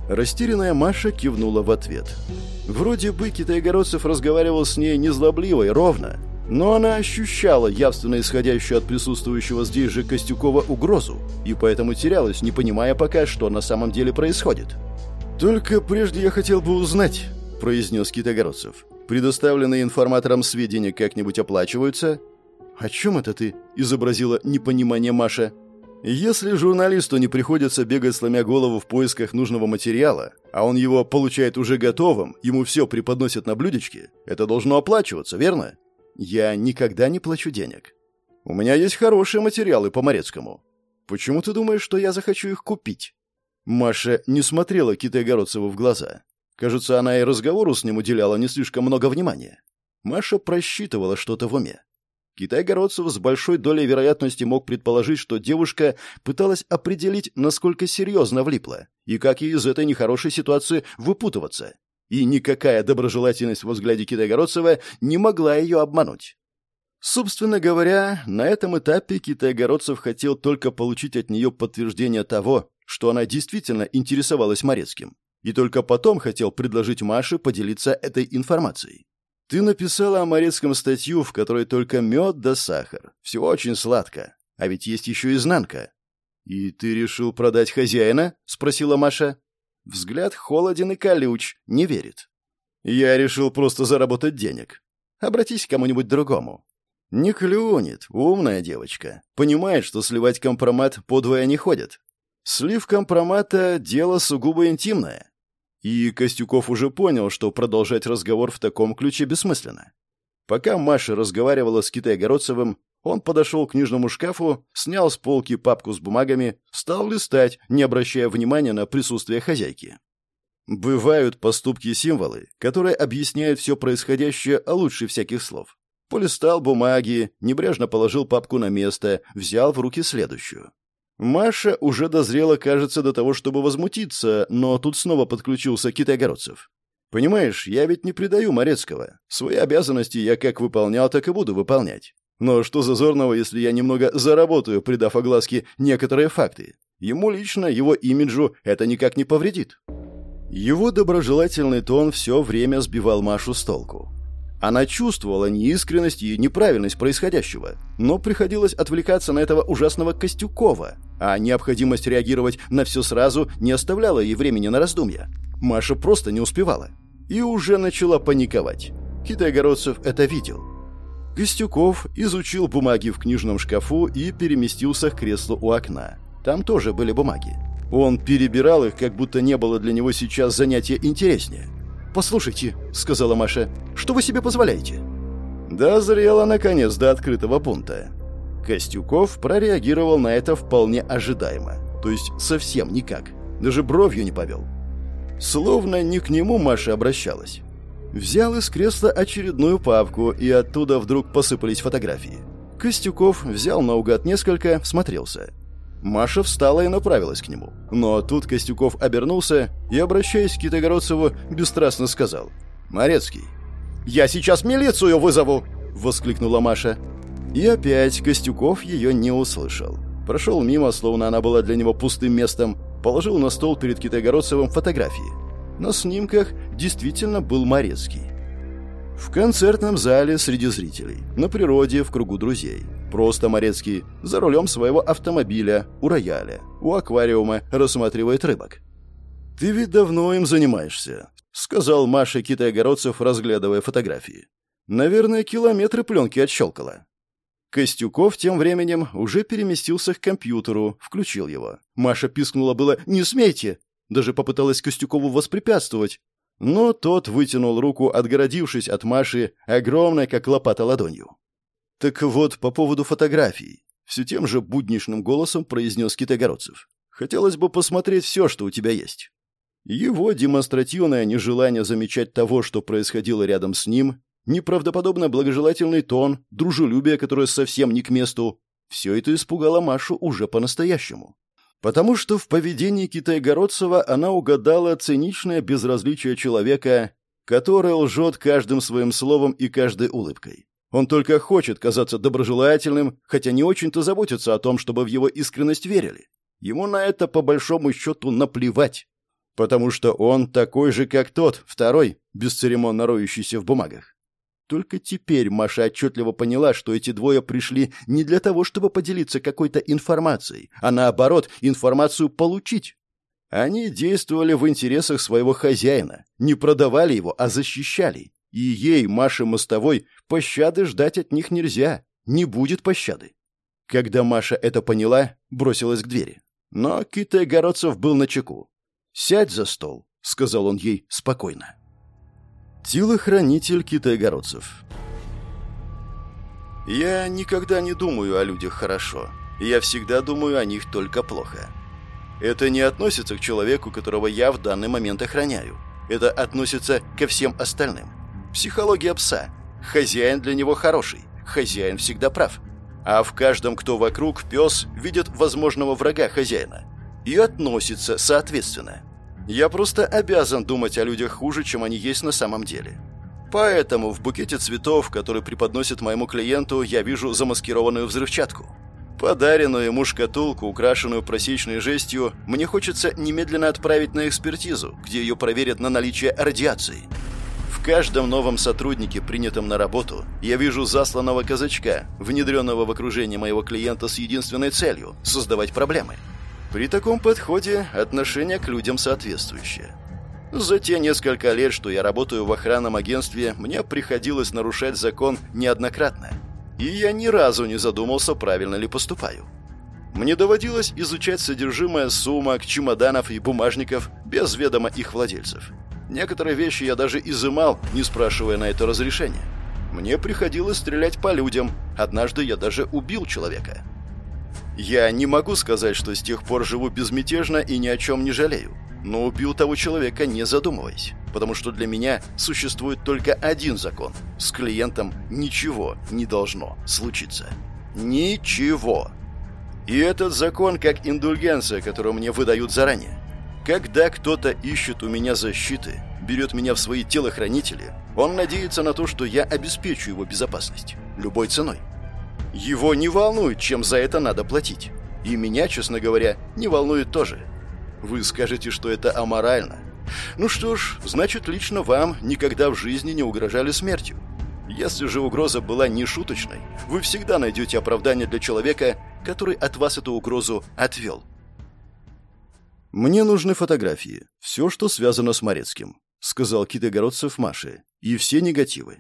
Растерянная Маша кивнула в ответ. Вроде бы Китайгородцев разговаривал с ней незлобливо и ровно, но она ощущала явственно исходящую от присутствующего здесь же Костюкова угрозу и поэтому терялась, не понимая пока, что на самом деле происходит. «Только прежде я хотел бы узнать», — произнес Китогородцев. «Предоставленные информаторам сведения как-нибудь оплачиваются?» «О чем это ты?» — изобразила непонимание Маша. «Если журналисту не приходится бегать, сломя голову в поисках нужного материала, а он его получает уже готовым, ему все преподносят на блюдечке, это должно оплачиваться, верно?» Я никогда не плачу денег. У меня есть хорошие материалы по Морецкому. Почему ты думаешь, что я захочу их купить?» Маша не смотрела Китайгородцеву в глаза. Кажется, она и разговору с ним уделяла не слишком много внимания. Маша просчитывала что-то в уме. Китай-городцев с большой долей вероятности мог предположить, что девушка пыталась определить, насколько серьезно влипла, и как ей из этой нехорошей ситуации выпутываться и никакая доброжелательность в взгляде Китайгородцева не могла ее обмануть. Собственно говоря, на этом этапе Китайгородцев хотел только получить от нее подтверждение того, что она действительно интересовалась Морецким, и только потом хотел предложить Маше поделиться этой информацией. «Ты написала о Морецком статью, в которой только мед да сахар. Все очень сладко. А ведь есть еще изнанка». «И ты решил продать хозяина?» — спросила Маша. Взгляд холоден и колюч, не верит. Я решил просто заработать денег. Обратись к кому-нибудь другому. Не клюнет, умная девочка. Понимает, что сливать компромат подвое не ходит. Слив компромата — дело сугубо интимное. И Костюков уже понял, что продолжать разговор в таком ключе бессмысленно. Пока Маша разговаривала с Китай-Городцевым, он подошел к книжному шкафу, снял с полки папку с бумагами, стал листать, не обращая внимания на присутствие хозяйки. Бывают поступки-символы, которые объясняют все происходящее лучше всяких слов. Полистал бумаги, небрежно положил папку на место, взял в руки следующую. Маша уже дозрела, кажется, до того, чтобы возмутиться, но тут снова подключился Китайгородцев. «Понимаешь, я ведь не предаю Морецкого. Свои обязанности я как выполнял, так и буду выполнять. Но что зазорного, если я немного заработаю, придав огласке некоторые факты? Ему лично, его имиджу это никак не повредит. Его доброжелательный тон все время сбивал Машу с толку. Она чувствовала неискренность и неправильность происходящего, но приходилось отвлекаться на этого ужасного Костюкова, а необходимость реагировать на все сразу не оставляла ей времени на раздумья. Маша просто не успевала. И уже начала паниковать. Китай-городцев это видел. Костюков изучил бумаги в книжном шкафу и переместился к креслу у окна. Там тоже были бумаги. Он перебирал их, как будто не было для него сейчас занятия интереснее. «Послушайте», — сказала Маша, — «что вы себе позволяете?» Дозрела, наконец, до открытого пункта. Костюков прореагировал на это вполне ожидаемо. То есть совсем никак. Даже бровью не повел. Словно не к нему Маша обращалась. Взял из кресла очередную папку, и оттуда вдруг посыпались фотографии. Костюков взял наугад несколько, всмотрелся. Маша встала и направилась к нему. Но тут Костюков обернулся и, обращаясь к Китогородцеву, бесстрастно сказал. «Морецкий». «Я сейчас милицию вызову!» — воскликнула Маша. И опять Костюков ее не услышал. Прошел мимо, словно она была для него пустым местом, положил на стол перед Китайгородцевым фотографии. На снимках действительно был Морецкий. В концертном зале среди зрителей, на природе, в кругу друзей. Просто Морецкий за рулем своего автомобиля, у рояля, у аквариума рассматривает рыбок. «Ты ведь давно им занимаешься», — сказал Маша Китай-Огородцев, разглядывая фотографии. «Наверное, километры пленки отщелкала». Костюков тем временем уже переместился к компьютеру, включил его. Маша пискнула было «Не смейте!» Даже попыталась Костюкову воспрепятствовать. Но тот вытянул руку, отгородившись от Маши, огромной, как лопата, ладонью. «Так вот, по поводу фотографий», — все тем же будничным голосом произнес Китогородцев. «Хотелось бы посмотреть все, что у тебя есть». Его демонстративное нежелание замечать того, что происходило рядом с ним, неправдоподобно благожелательный тон, дружелюбие, которое совсем не к месту, все это испугало Машу уже по-настоящему. Потому что в поведении Китайгородцева она угадала циничное безразличие человека, который лжет каждым своим словом и каждой улыбкой. Он только хочет казаться доброжелательным, хотя не очень-то заботится о том, чтобы в его искренность верили. Ему на это, по большому счету, наплевать. Потому что он такой же, как тот, второй, бесцеремонно роющийся в бумагах. Только теперь Маша отчетливо поняла, что эти двое пришли не для того, чтобы поделиться какой-то информацией, а наоборот, информацию получить. Они действовали в интересах своего хозяина, не продавали его, а защищали. И ей, Маше Мостовой, пощады ждать от них нельзя, не будет пощады. Когда Маша это поняла, бросилась к двери. Но Китай Городцев был на чеку. «Сядь за стол», — сказал он ей спокойно. Телохранитель китайгородцев Я никогда не думаю о людях хорошо. Я всегда думаю о них только плохо. Это не относится к человеку, которого я в данный момент охраняю. Это относится ко всем остальным. Психология пса. Хозяин для него хороший. Хозяин всегда прав. А в каждом, кто вокруг, пес видит возможного врага хозяина. И относится соответственно. Я просто обязан думать о людях хуже, чем они есть на самом деле. Поэтому в букете цветов, который преподносит моему клиенту, я вижу замаскированную взрывчатку. Подаренную ему шкатулку, украшенную просечной жестью, мне хочется немедленно отправить на экспертизу, где ее проверят на наличие радиации. В каждом новом сотруднике, принятом на работу, я вижу засланного казачка, внедренного в окружение моего клиента с единственной целью – создавать проблемы. При таком подходе отношение к людям соответствующее. За те несколько лет, что я работаю в охранном агентстве, мне приходилось нарушать закон неоднократно. И я ни разу не задумался, правильно ли поступаю. Мне доводилось изучать содержимое сумок, чемоданов и бумажников без ведома их владельцев. Некоторые вещи я даже изымал, не спрашивая на это разрешения. Мне приходилось стрелять по людям. Однажды я даже убил человека. Я не могу сказать, что с тех пор живу безмятежно и ни о чем не жалею. Но убил того человека, не задумываясь. Потому что для меня существует только один закон. С клиентом ничего не должно случиться. Ничего. И этот закон как индульгенция, которую мне выдают заранее. Когда кто-то ищет у меня защиты, берет меня в свои телохранители, он надеется на то, что я обеспечу его безопасность. Любой ценой. Его не волнует, чем за это надо платить. И меня, честно говоря, не волнует тоже. Вы скажете, что это аморально. Ну что ж, значит, лично вам никогда в жизни не угрожали смертью. Если же угроза была не шуточной, вы всегда найдете оправдание для человека, который от вас эту угрозу отвел. «Мне нужны фотографии. Все, что связано с Морецким», — сказал Китогородцев Маше. «И все негативы.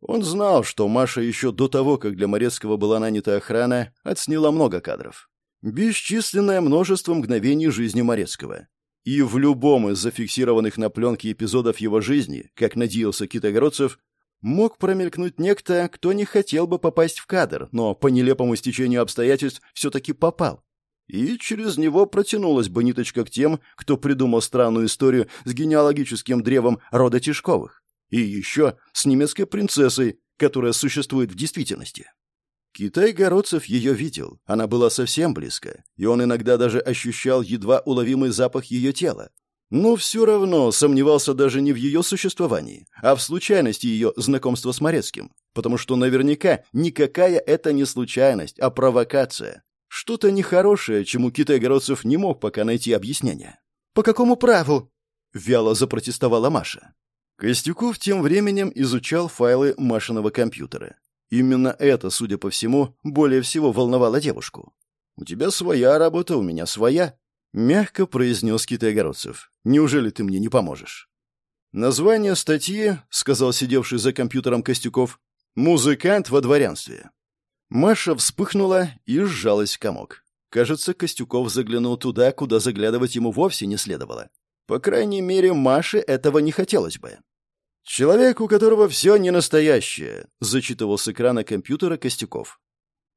Он знал, что Маша еще до того, как для Морецкого была нанята охрана, отсняла много кадров. Бесчисленное множество мгновений жизни Морецкого. И в любом из зафиксированных на пленке эпизодов его жизни, как надеялся Китогородцев, мог промелькнуть некто, кто не хотел бы попасть в кадр, но по нелепому стечению обстоятельств все-таки попал. И через него протянулась бы ниточка к тем, кто придумал странную историю с генеалогическим древом рода Тишковых. И еще с немецкой принцессой, которая существует в действительности. Китай-городцев ее видел, она была совсем близко, и он иногда даже ощущал едва уловимый запах ее тела. Но все равно сомневался даже не в ее существовании, а в случайности ее знакомства с Морецким, потому что наверняка никакая это не случайность, а провокация. Что-то нехорошее, чему Китай-городцев не мог пока найти объяснение. «По какому праву?» — вяло запротестовала Маша. Костюков тем временем изучал файлы Машиного компьютера. Именно это, судя по всему, более всего волновало девушку. «У тебя своя работа, у меня своя», — мягко произнес Китай-Городцев. «Неужели ты мне не поможешь?» «Название статьи», — сказал сидевший за компьютером Костюков, — «музыкант во дворянстве». Маша вспыхнула и сжалась в комок. Кажется, Костюков заглянул туда, куда заглядывать ему вовсе не следовало. По крайней мере, Маше этого не хотелось бы. «Человек, у которого все не настоящее», — зачитывал с экрана компьютера Костюков.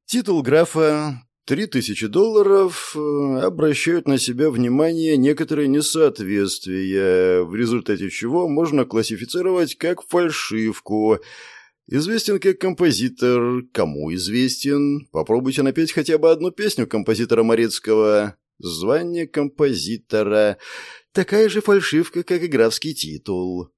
Титул графа «Три тысячи долларов» э, обращают на себя внимание некоторые несоответствия, в результате чего можно классифицировать как фальшивку. Известен как композитор. Кому известен? Попробуйте напеть хотя бы одну песню композитора Морецкого. Звание композитора. Такая же фальшивка, как и графский титул.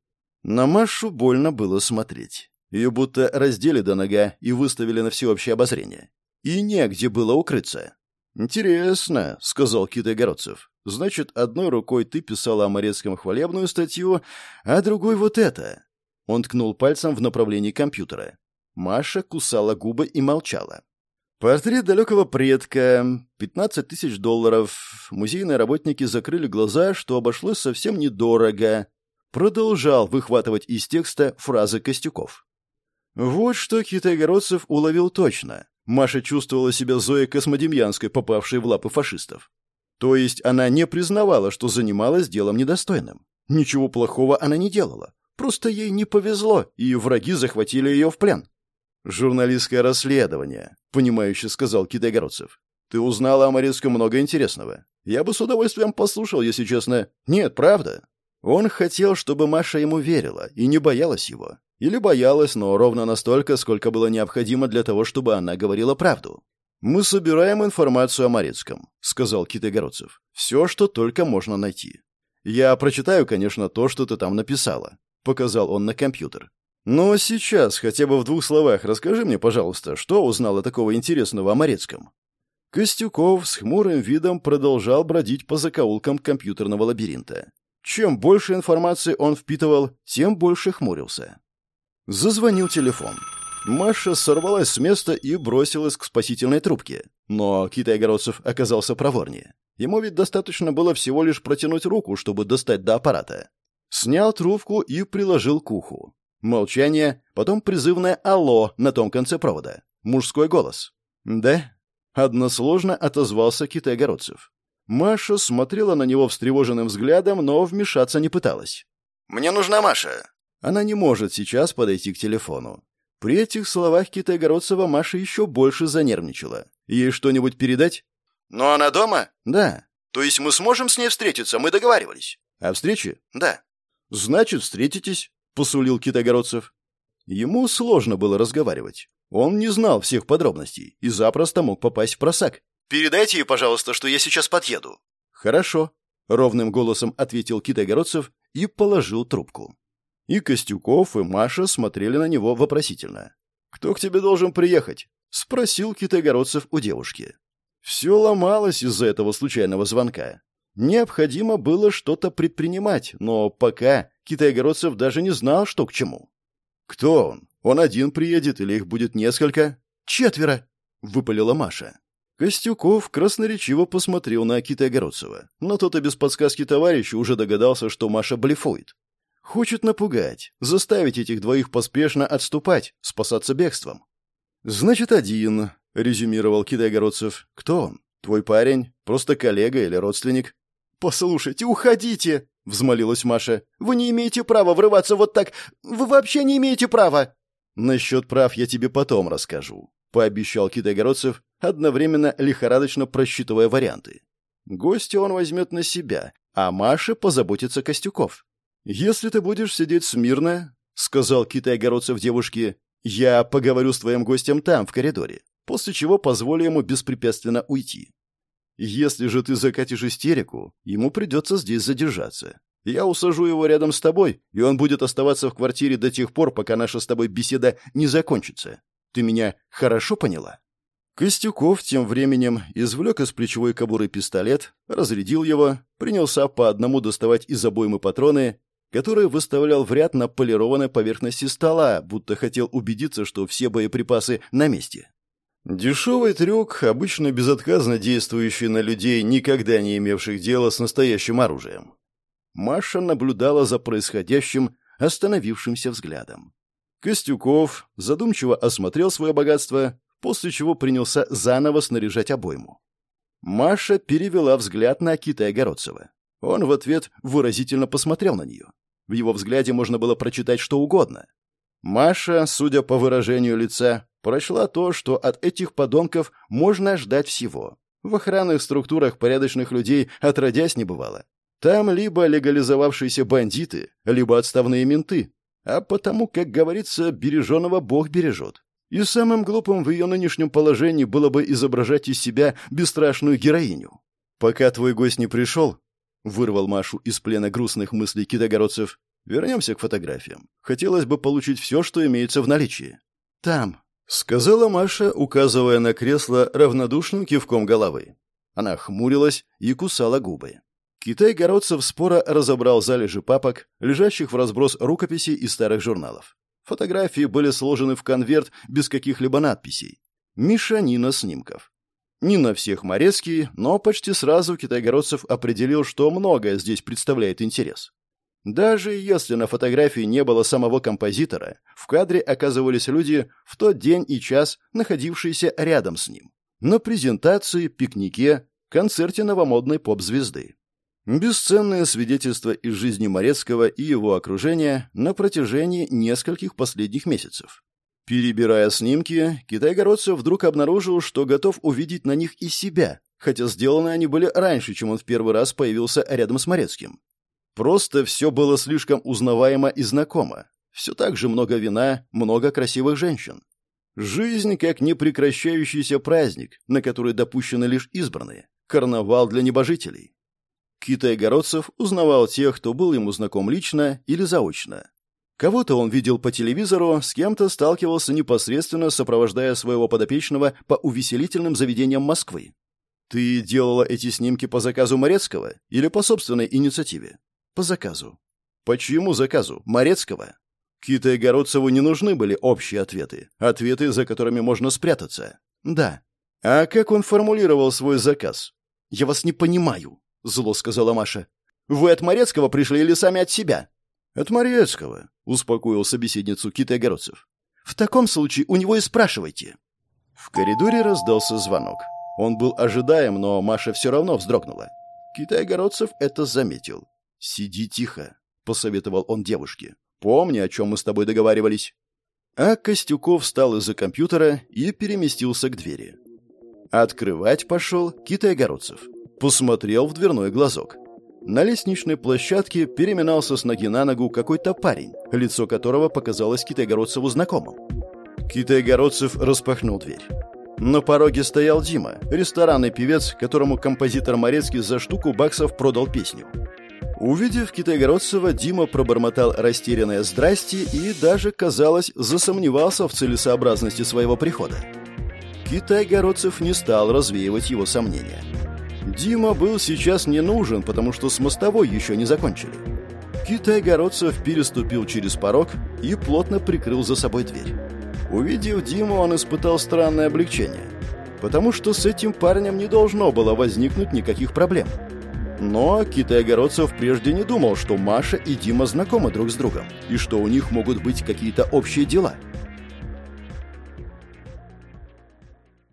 На Машу больно было смотреть. Ее будто раздели до нога и выставили на всеобщее обозрение. И негде было укрыться. «Интересно», — сказал Кит Огородцев. «Значит, одной рукой ты писала о Морецком хвалебную статью, а другой вот это». Он ткнул пальцем в направлении компьютера. Маша кусала губы и молчала. Портрет далекого предка. 15 тысяч долларов. Музейные работники закрыли глаза, что обошлось совсем недорого продолжал выхватывать из текста фразы Костюков. Вот что Китайгородцев уловил точно. Маша чувствовала себя Зоей Космодемьянской, попавшей в лапы фашистов. То есть она не признавала, что занималась делом недостойным. Ничего плохого она не делала. Просто ей не повезло, и враги захватили ее в плен. «Журналистское расследование», — понимающе сказал Китайгородцев. «Ты узнала о Морецком много интересного. Я бы с удовольствием послушал, если честно. Нет, правда. Он хотел, чтобы Маша ему верила и не боялась его. Или боялась, но ровно настолько, сколько было необходимо для того, чтобы она говорила правду. «Мы собираем информацию о Морецком», — сказал Китайгородцев. «Все, что только можно найти. Я прочитаю, конечно, то, что ты там написала», — показал он на компьютер. «Но сейчас, хотя бы в двух словах, расскажи мне, пожалуйста, что узнала такого интересного о Морецком?» Костюков с хмурым видом продолжал бродить по закоулкам компьютерного лабиринта. Чем больше информации он впитывал, тем больше хмурился. Зазвонил телефон. Маша сорвалась с места и бросилась к спасительной трубке. Но Китай-Городцев оказался проворнее. Ему ведь достаточно было всего лишь протянуть руку, чтобы достать до аппарата. Снял трубку и приложил к уху. Молчание, потом призывное «Алло» на том конце провода. Мужской голос. «Да?» Односложно отозвался Китай-Городцев. Маша смотрела на него встревоженным взглядом, но вмешаться не пыталась. «Мне нужна Маша». Она не может сейчас подойти к телефону. При этих словах Китайгородцева Маша еще больше занервничала. Ей что-нибудь передать? «Но она дома?» «Да». «То есть мы сможем с ней встретиться? Мы договаривались». «О встрече?» «Да». «Значит, встретитесь», — посулил Китайгородцев. Ему сложно было разговаривать. Он не знал всех подробностей и запросто мог попасть в просак. Передайте ей, пожалуйста, что я сейчас подъеду». «Хорошо», — ровным голосом ответил Китай-Городцев и положил трубку. И Костюков, и Маша смотрели на него вопросительно. «Кто к тебе должен приехать?» — спросил Китай-Городцев у девушки. Все ломалось из-за этого случайного звонка. Необходимо было что-то предпринимать, но пока Китай-Городцев даже не знал, что к чему. «Кто он? Он один приедет или их будет несколько?» «Четверо», — выпалила Маша. Костюков красноречиво посмотрел на Акита Огородцева, но тот и без подсказки товарища уже догадался, что Маша блефует. Хочет напугать, заставить этих двоих поспешно отступать, спасаться бегством. «Значит, один», — резюмировал Китай-Огородцев. «Кто он? Твой парень? Просто коллега или родственник?» «Послушайте, уходите!» — взмолилась Маша. «Вы не имеете права врываться вот так! Вы вообще не имеете права!» «Насчет прав я тебе потом расскажу», — пообещал Китай-Огородцев, одновременно лихорадочно просчитывая варианты. Гостя он возьмет на себя, а Маше позаботится Костюков. «Если ты будешь сидеть смирно», — сказал Китай-Городцев девушке, — «я поговорю с твоим гостем там, в коридоре. после чего позволю ему беспрепятственно уйти. Если же ты закатишь истерику, ему придется здесь задержаться. Я усажу его рядом с тобой, и он будет оставаться в квартире до тех пор, пока наша с тобой беседа не закончится. Ты меня хорошо поняла?» Костюков тем временем извлек из плечевой кобуры пистолет, разрядил его, принялся по одному доставать из обоймы патроны, которые выставлял в ряд на полированной поверхности стола, будто хотел убедиться, что все боеприпасы на месте. Дешевый трюк, обычно безотказно действующий на людей, никогда не имевших дела с настоящим оружием. Маша наблюдала за происходящим остановившимся взглядом. Костюков задумчиво осмотрел свое богатство, после чего принялся заново снаряжать обойму. Маша перевела взгляд на Китая Городцева. Он в ответ выразительно посмотрел на нее. В его взгляде можно было прочитать что угодно. Маша, судя по выражению лица, прочла то, что от этих подонков можно ждать всего. В охранных структурах порядочных людей отродясь не бывало. Там либо легализовавшиеся бандиты, либо отставные менты. А потому, как говорится, береженого Бог бережет. И самым глупым в ее нынешнем положении было бы изображать из себя бесстрашную героиню. «Пока твой гость не пришел», — вырвал Машу из плена грустных мыслей китогородцев, — «вернемся к фотографиям. Хотелось бы получить все, что имеется в наличии». «Там», — сказала Маша, указывая на кресло равнодушным кивком головы. Она хмурилась и кусала губы. Китай-городцев спора разобрал залежи папок, лежащих в разброс рукописей и старых журналов. Фотографии были сложены в конверт без каких-либо надписей. Мишанина снимков. Не на всех Морецкий, но почти сразу Китайгородцев определил, что многое здесь представляет интерес. Даже если на фотографии не было самого композитора, в кадре оказывались люди в тот день и час, находившиеся рядом с ним. На презентации, пикнике, концерте новомодной поп-звезды. Бесценное свидетельство из жизни Морецкого и его окружения на протяжении нескольких последних месяцев. Перебирая снимки, китайгородцев вдруг обнаружил, что готов увидеть на них и себя, хотя сделаны они были раньше, чем он в первый раз появился рядом с Морецким. Просто все было слишком узнаваемо и знакомо. Все так же много вина, много красивых женщин. Жизнь как непрекращающийся праздник, на который допущены лишь избранные. Карнавал для небожителей. Китай-городцев узнавал тех, кто был ему знаком лично или заочно. Кого-то он видел по телевизору, с кем-то сталкивался непосредственно, сопровождая своего подопечного по увеселительным заведениям Москвы. «Ты делала эти снимки по заказу Морецкого или по собственной инициативе?» «По заказу». «Почему заказу? Морецкого?» Китай-городцеву не нужны были общие ответы, ответы, за которыми можно спрятаться. «Да». «А как он формулировал свой заказ?» «Я вас не понимаю», зло сказала Маша. Вы от Морецкого пришли или сами от себя? От Морецкого, успокоил собеседницу Китай Огородцев. В таком случае у него и спрашивайте. В коридоре раздался звонок. Он был ожидаем, но Маша все равно вздрогнула. Китай Огородцев это заметил. «Сиди тихо», — посоветовал он девушке. «Помни, о чем мы с тобой договаривались». А Костюков встал из-за компьютера и переместился к двери. Открывать пошел Китай Огородцев посмотрел в дверной глазок. На лестничной площадке переминался с ноги на ногу какой-то парень, лицо которого показалось Китайгородцеву знакомым. Китайгородцев распахнул дверь. На пороге стоял Дима, ресторанный певец, которому композитор Морецкий за штуку баксов продал песню. Увидев Китайгородцева, Дима пробормотал растерянное «здрасте» и даже, казалось, засомневался в целесообразности своего прихода. Китайгородцев не стал развеивать его сомнения. Дима был сейчас не нужен, потому что с мостовой еще не закончили. Китай-городцев переступил через порог и плотно прикрыл за собой дверь. Увидев Диму, он испытал странное облегчение, потому что с этим парнем не должно было возникнуть никаких проблем. Но Китай-городцев прежде не думал, что Маша и Дима знакомы друг с другом, и что у них могут быть какие-то общие дела –